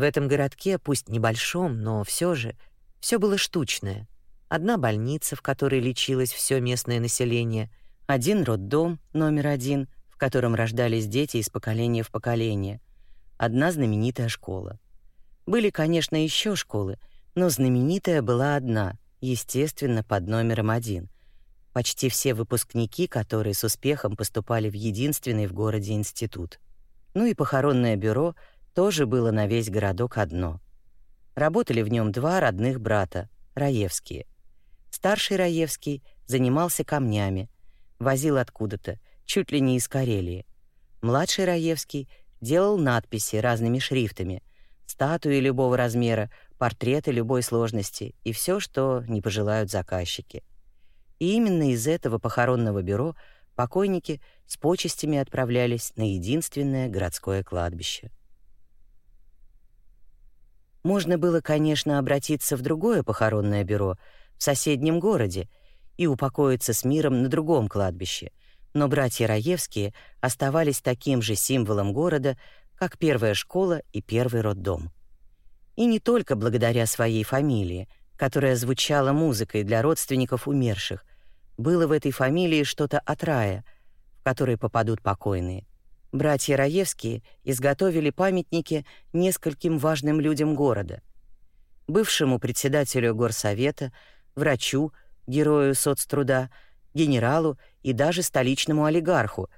В этом городке, пусть небольшом, но все же, все было штучное. Одна больница, в которой лечилось все местное население, один роддом номер один, в котором рождались дети из поколения в поколение, одна знаменитая школа. Были, конечно, еще школы, но знаменитая была одна, естественно, под номером один. Почти все выпускники, которые с успехом поступали в единственный в городе институт. Ну и похоронное бюро тоже было на весь городок одно. Работали в нем два родных брата, Раевские. Старший Раевский занимался камнями, возил откуда-то, чуть ли не из Карелии. Младший Раевский делал надписи разными шрифтами, статуи любого размера, портреты любой сложности и все, что не пожелают заказчики. И именно из этого похоронного бюро покойники с почестями отправлялись на единственное городское кладбище. Можно было, конечно, обратиться в другое похоронное бюро в соседнем городе и упокоиться с миром на другом кладбище, но братья Раевские оставались таким же символом города, как первая школа и первый роддом. И не только благодаря своей фамилии, которая звучала музыкой для родственников умерших, было в этой фамилии что-то от рая, в который попадут покойные. Братья Раевские изготовили памятники нескольким важным людям города. Бывшему председателю горсовета, врачу, герою соцтруда, генералу и даже столичному олигарху,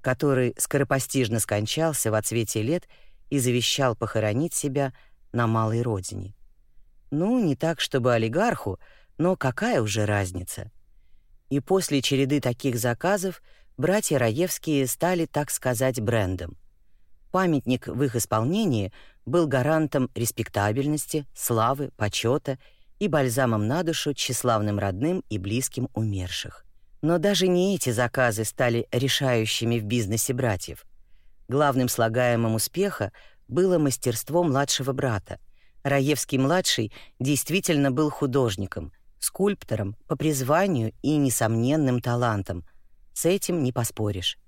который скоропостижно скончался в отсвете лет и завещал похоронить себя на малой родине. Ну, не так, чтобы олигарху, но какая уже разница? И после череды таких заказов братья Раевские стали, так сказать, брендом. Памятник в их исполнении был гарантом респектабельности, славы, почета и бальзамом на душу тщеславным родным и близким умерших. Но даже не эти заказы стали решающими в бизнесе братьев. Главным слагаемым успеха было мастерство младшего брата. Раевский-младший действительно был художником, скульптором по призванию и несомненным талантом. С этим не поспоришь.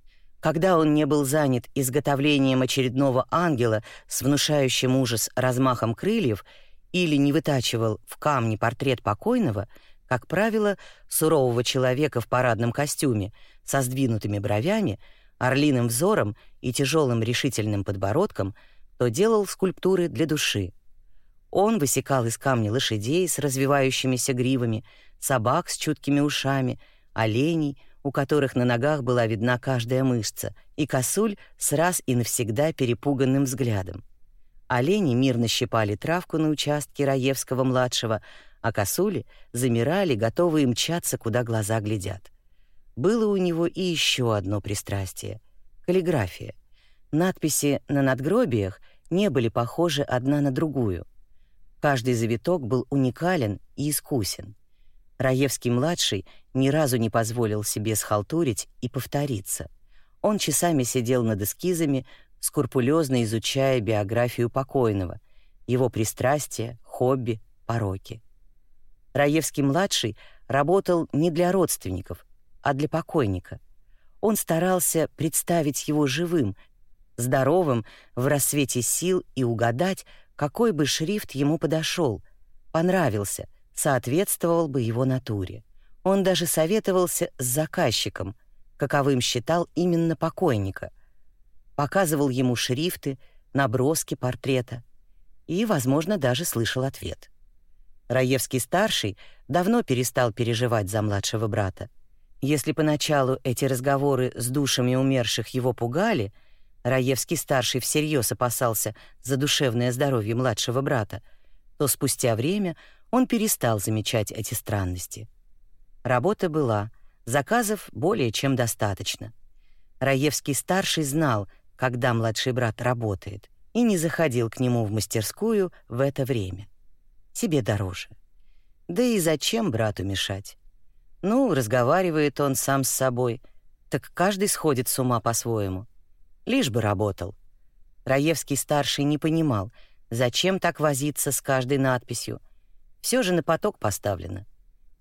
Когда он не был занят изготовлением очередного ангела с внушающим ужас размахом крыльев или не вытачивал в камне портрет покойного, как правило, сурового человека в парадном костюме со сдвинутыми бровями, орлиным взором и тяжелым решительным подбородком — то делал скульптуры для души. Он высекал из камня лошадей с развивающимися гривами, собак с чуткими ушами, оленей, у которых на ногах была видна каждая мышца, и косуль с раз и навсегда перепуганным взглядом. Олени мирно щипали травку на участке Раевского-младшего, а косули замирали, готовые мчаться, куда глаза глядят. Было у него и еще одно пристрастие — каллиграфия. Надписи на надгробиях — не были похожи одна на другую. Каждый завиток был уникален и искусен. Раевский-младший ни разу не позволил себе схалтурить и повториться. Он часами сидел над эскизами, скрупулезно изучая биографию покойного, его пристрастия, хобби, пороки. Раевский-младший работал не для родственников, а для покойника. Он старался представить его живым, здоровым, в рассвете сил и угадать, какой бы шрифт ему подошел, понравился, соответствовал бы его натуре. Он даже советовался с заказчиком, каковым считал именно покойника, показывал ему шрифты, наброски портрета и, возможно, даже слышал ответ. Раевский-старший давно перестал переживать за младшего брата. Если поначалу эти разговоры с душами умерших его пугали — Раевский-старший всерьез опасался за душевное здоровье младшего брата, то спустя время он перестал замечать эти странности. Работа была, заказов более чем достаточно. Раевский-старший знал, когда младший брат работает, и не заходил к нему в мастерскую в это время. Себе дороже. Да и зачем брату мешать? Ну, разговаривает он сам с собой, так каждый сходит с ума по-своему. Лишь бы работал. Раевский-старший не понимал, зачем так возиться с каждой надписью. Все же на поток поставлено.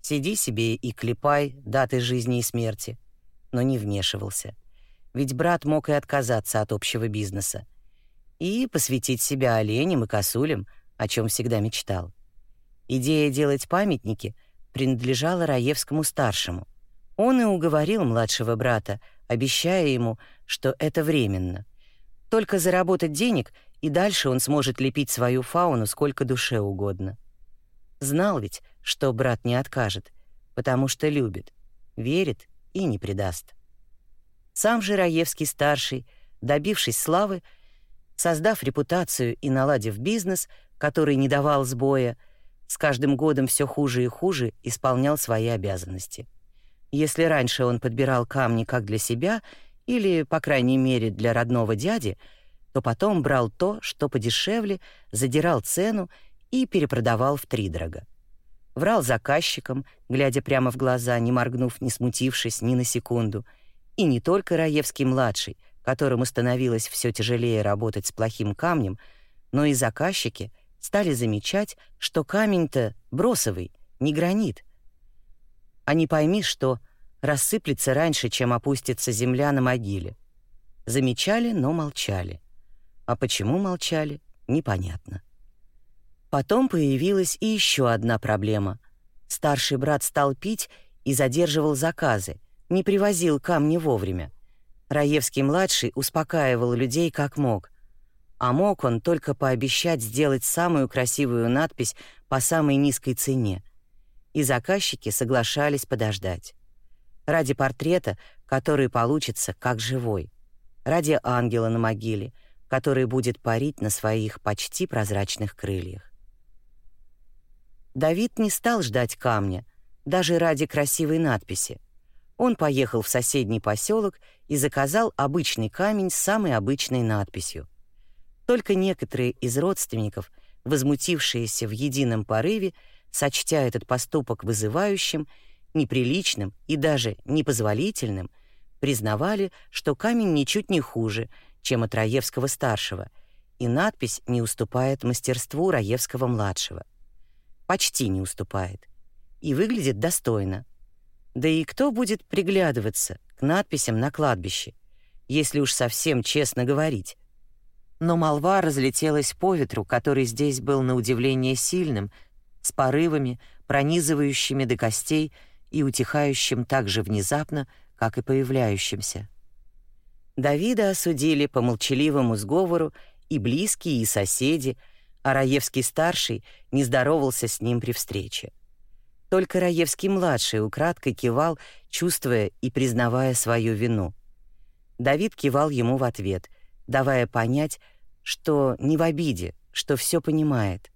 Сиди себе и клепай даты жизни и смерти. Но не вмешивался. Ведь брат мог и отказаться от общего бизнеса. и посвятить себя оленям и косулям, о чем всегда мечтал. Идея делать памятники принадлежала Раевскому-старшему. Он и уговорил младшего брата, обещая ему, что это временно. Только заработать денег, и дальше он сможет лепить свою фауну сколько душе угодно. Знал ведь, что брат не откажет, потому что любит, верит и не предаст. Сам же Раевский-старший, добившись славы, создав репутацию и наладив бизнес, который не давал сбоя, с каждым годом все хуже и хуже исполнял свои обязанности. Если раньше он подбирал камни как для себя или, по крайней мере, для родного дяди, то потом брал то, что подешевле, задирал цену и перепродавал втридорога. Врал заказчикам, глядя прямо в глаза, не моргнув, не смутившись ни на секунду. И не только Раевский-младший, которому становилось все тяжелее работать с плохим камнем, но и заказчики стали замечать, что камень-то бросовый, не гранит — а не пойми, что рассыплется раньше, чем опустится земля на могиле. Замечали, но молчали. А почему молчали, непонятно. Потом появилась и еще одна проблема. Старший брат стал пить и задерживал заказы, не привозил камни вовремя. Раевский-младший успокаивал людей как мог. А мог он только пообещать сделать самую красивую надпись по самой низкой цене — и заказчики соглашались подождать. Ради портрета, который получится как живой. Ради ангела на могиле, который будет парить на своих почти прозрачных крыльях. Давид не стал ждать камня, даже ради красивой надписи. Он поехал в соседний поселок и заказал обычный камень с самой обычной надписью. Только некоторые из родственников, возмутившиеся в едином порыве, сочтя этот поступок вызывающим, неприличным и даже непозволительным, признавали, что камень ничуть не хуже, чем от Раевского-старшего, и надпись не уступает мастерству Раевского-младшего. Почти не уступает. И выглядит достойно. Да и кто будет приглядываться к надписям на кладбище, если уж совсем честно говорить? Но молва разлетелась по ветру, который здесь был на удивление сильным, с порывами, пронизывающими до костей и утихающим так же внезапно, как и появляющимся. Давида осудили по молчаливому сговору и близкие, и соседи, а Раевский-старший не здоровался с ним при встрече. Только Раевский-младший украдкой кивал, чувствуя и признавая свою вину. Давид кивал ему в ответ, давая понять, что не в обиде, что все понимает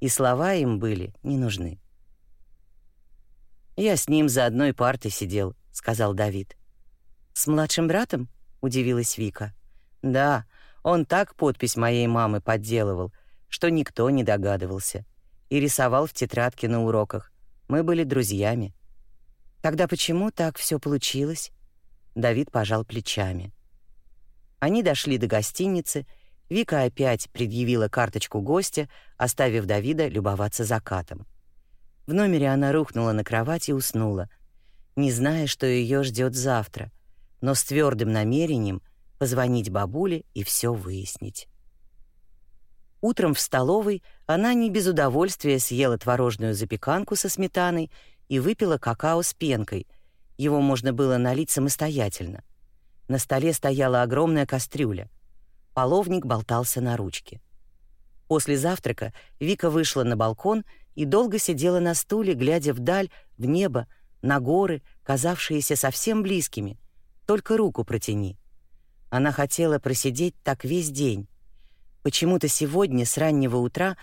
и слова им были не нужны. «Я с ним за одной партой сидел», — сказал Давид. «С младшим братом?» — удивилась Вика. «Да, он так подпись моей мамы подделывал, что никто не догадывался. И рисовал в тетрадке на уроках. Мы были друзьями». «Тогда почему так все получилось?» Давид пожал плечами. Они дошли до гостиницы, Вика опять предъявила карточку гостя, оставив Давида любоваться закатом. В номере она рухнула на кровать и уснула, не зная, что ее ждет завтра, но с твердым намерением позвонить бабуле и все выяснить. Утром в столовой она не без удовольствия съела творожную запеканку со сметаной и выпила какао с пенкой. Его можно было налить самостоятельно. На столе стояла огромная кастрюля. Половник болтался на ручке. После завтрака Вика вышла на балкон и долго сидела на стуле, глядя вдаль, в небо, на горы, казавшиеся совсем близкими. Только руку протяни. Она хотела просидеть так весь день. Почему-то сегодня с раннего утра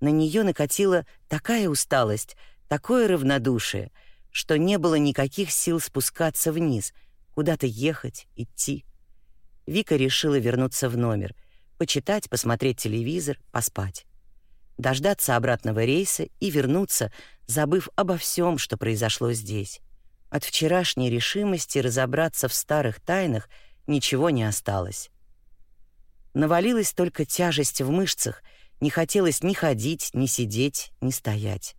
на нее накатила такая усталость, такое равнодушие, что не было никаких сил спускаться вниз, куда-то ехать, идти. Вика решила вернуться в номер, почитать, посмотреть телевизор, поспать. Дождаться обратного рейса и вернуться, забыв обо всем, что произошло здесь. От вчерашней решимости разобраться в старых тайнах ничего не осталось. Навалилась только тяжесть в мышцах, не хотелось ни ходить, ни сидеть, ни стоять.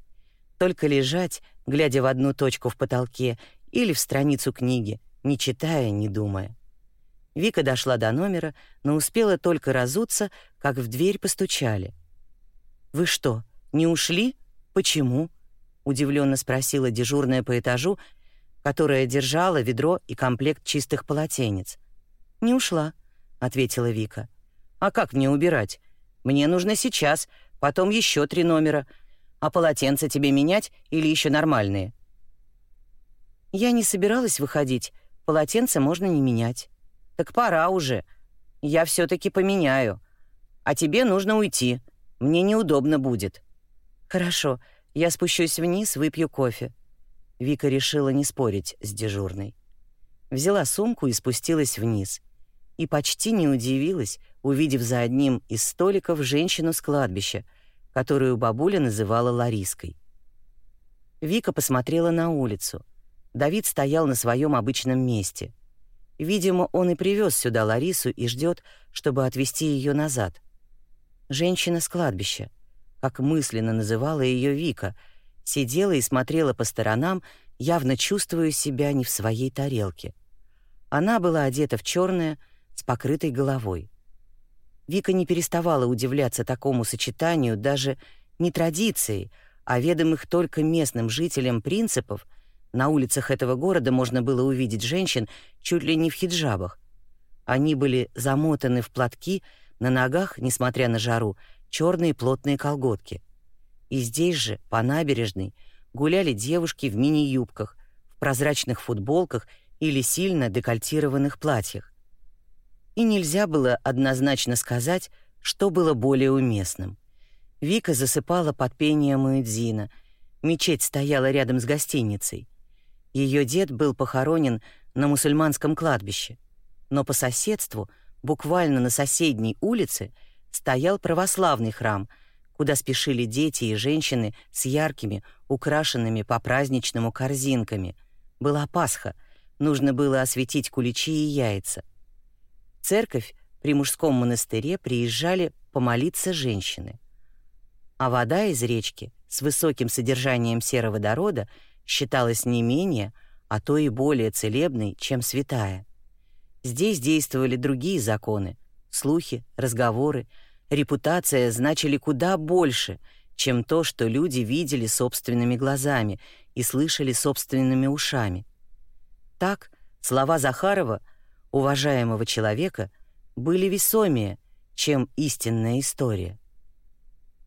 Только лежать, глядя в одну точку в потолке или в страницу книги, не читая, не думая. Вика дошла до номера, но успела только разуться, как в дверь постучали. «Вы что, не ушли? Почему?» — удивленно спросила дежурная по этажу, которая держала ведро и комплект чистых полотенец. «Не ушла», — ответила Вика. «А как мне убирать? Мне нужно сейчас, потом еще три номера. А полотенца тебе менять или еще нормальные?» «Я не собиралась выходить. Полотенца можно не менять». Так пора уже. Я все таки поменяю. А тебе нужно уйти. Мне неудобно будет. Хорошо, я спущусь вниз, выпью кофе. Вика решила не спорить с дежурной. Взяла сумку и спустилась вниз. И почти не удивилась, увидев за одним из столиков женщину с кладбища, которую бабуля называла Лариской. Вика посмотрела на улицу. Давид стоял на своем обычном месте. Видимо, он и привез сюда Ларису и ждет, чтобы отвезти ее назад. Женщина с кладбища, как мысленно называла ее Вика, сидела и смотрела по сторонам, явно чувствуя себя не в своей тарелке. Она была одета в черное, с покрытой головой. Вика не переставала удивляться такому сочетанию даже не традицией, а ведомых только местным жителям принципов — на улицах этого города можно было увидеть женщин чуть ли не в хиджабах. Они были замотаны в платки, на ногах, несмотря на жару, черные плотные колготки. И здесь же, по набережной, гуляли девушки в мини-юбках, в прозрачных футболках или сильно декольтированных платьях. И нельзя было однозначно сказать, что было более уместным. Вика засыпала под пение Муэдзина. Мечеть стояла рядом с гостиницей. Ее дед был похоронен на мусульманском кладбище, но по соседству, буквально на соседней улице, стоял православный храм, куда спешили дети и женщины с яркими, украшенными по-праздничному корзинками. Была Пасха, нужно было осветить куличи и яйца. Церковь при мужском монастыре приезжали помолиться женщины. А вода из речки с высоким содержанием сероводорода — считалась не менее, а то и более целебной, чем святая. Здесь действовали другие законы. Слухи, разговоры, репутация значили куда больше, чем то, что люди видели собственными глазами и слышали собственными ушами. Так, слова Захарова, уважаемого человека, были весомее, чем истинная история.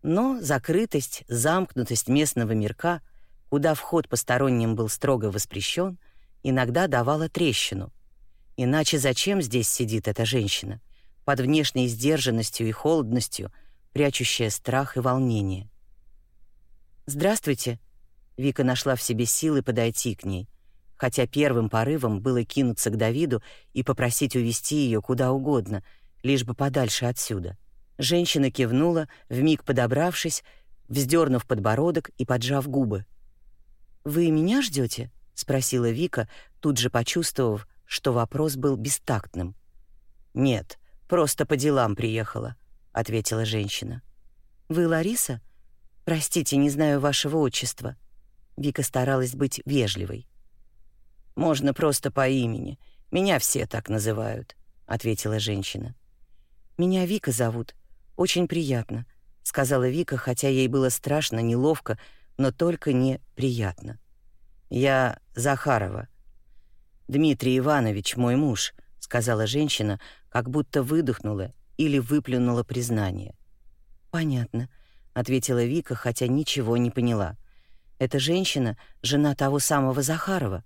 Но закрытость, замкнутость местного мирка — куда вход посторонним был строго воспрещен, иногда давала трещину. Иначе зачем здесь сидит эта женщина, под внешней сдержанностью и холодностью, прячущая страх и волнение? «Здравствуйте», — Вика нашла в себе силы подойти к ней, хотя первым порывом было кинуться к Давиду и попросить увести ее куда угодно, лишь бы подальше отсюда. Женщина кивнула, вмиг подобравшись, вздернув подбородок и поджав губы. «Вы меня ждете? спросила Вика, тут же почувствовав, что вопрос был бестактным. «Нет, просто по делам приехала», — ответила женщина. «Вы Лариса? Простите, не знаю вашего отчества». Вика старалась быть вежливой. «Можно просто по имени. Меня все так называют», — ответила женщина. «Меня Вика зовут. Очень приятно», — сказала Вика, хотя ей было страшно, неловко, но только не приятно. «Я Захарова. Дмитрий Иванович, мой муж», — сказала женщина, как будто выдохнула или выплюнула признание. «Понятно», — ответила Вика, хотя ничего не поняла. «Эта женщина — жена того самого Захарова.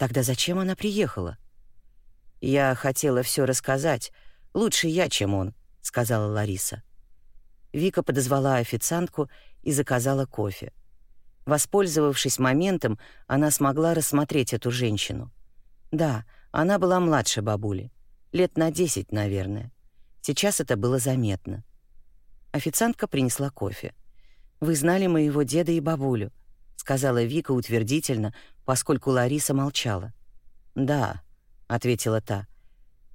Тогда зачем она приехала?» «Я хотела все рассказать. Лучше я, чем он», — сказала Лариса. Вика подозвала официантку и заказала кофе. Воспользовавшись моментом, она смогла рассмотреть эту женщину. Да, она была младше бабули. Лет на десять, наверное. Сейчас это было заметно. Официантка принесла кофе. «Вы знали моего деда и бабулю», — сказала Вика утвердительно, поскольку Лариса молчала. «Да», — ответила та.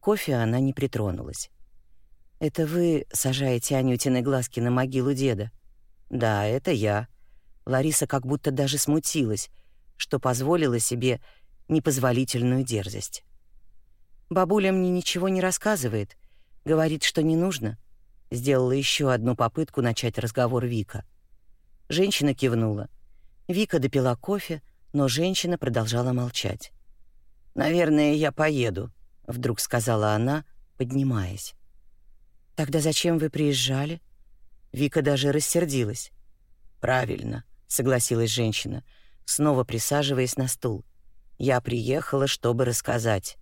Кофе она не притронулась. «Это вы сажаете Анютины глазки на могилу деда?» «Да, это я», Лариса как будто даже смутилась, что позволила себе непозволительную дерзость. Бабуля мне ничего не рассказывает, говорит, что не нужно. Сделала еще одну попытку начать разговор Вика. Женщина кивнула. Вика допила кофе, но женщина продолжала молчать. «Наверное, я поеду», — вдруг сказала она, поднимаясь. «Тогда зачем вы приезжали?» Вика даже рассердилась. «Правильно», — согласилась женщина, снова присаживаясь на стул. «Я приехала, чтобы рассказать.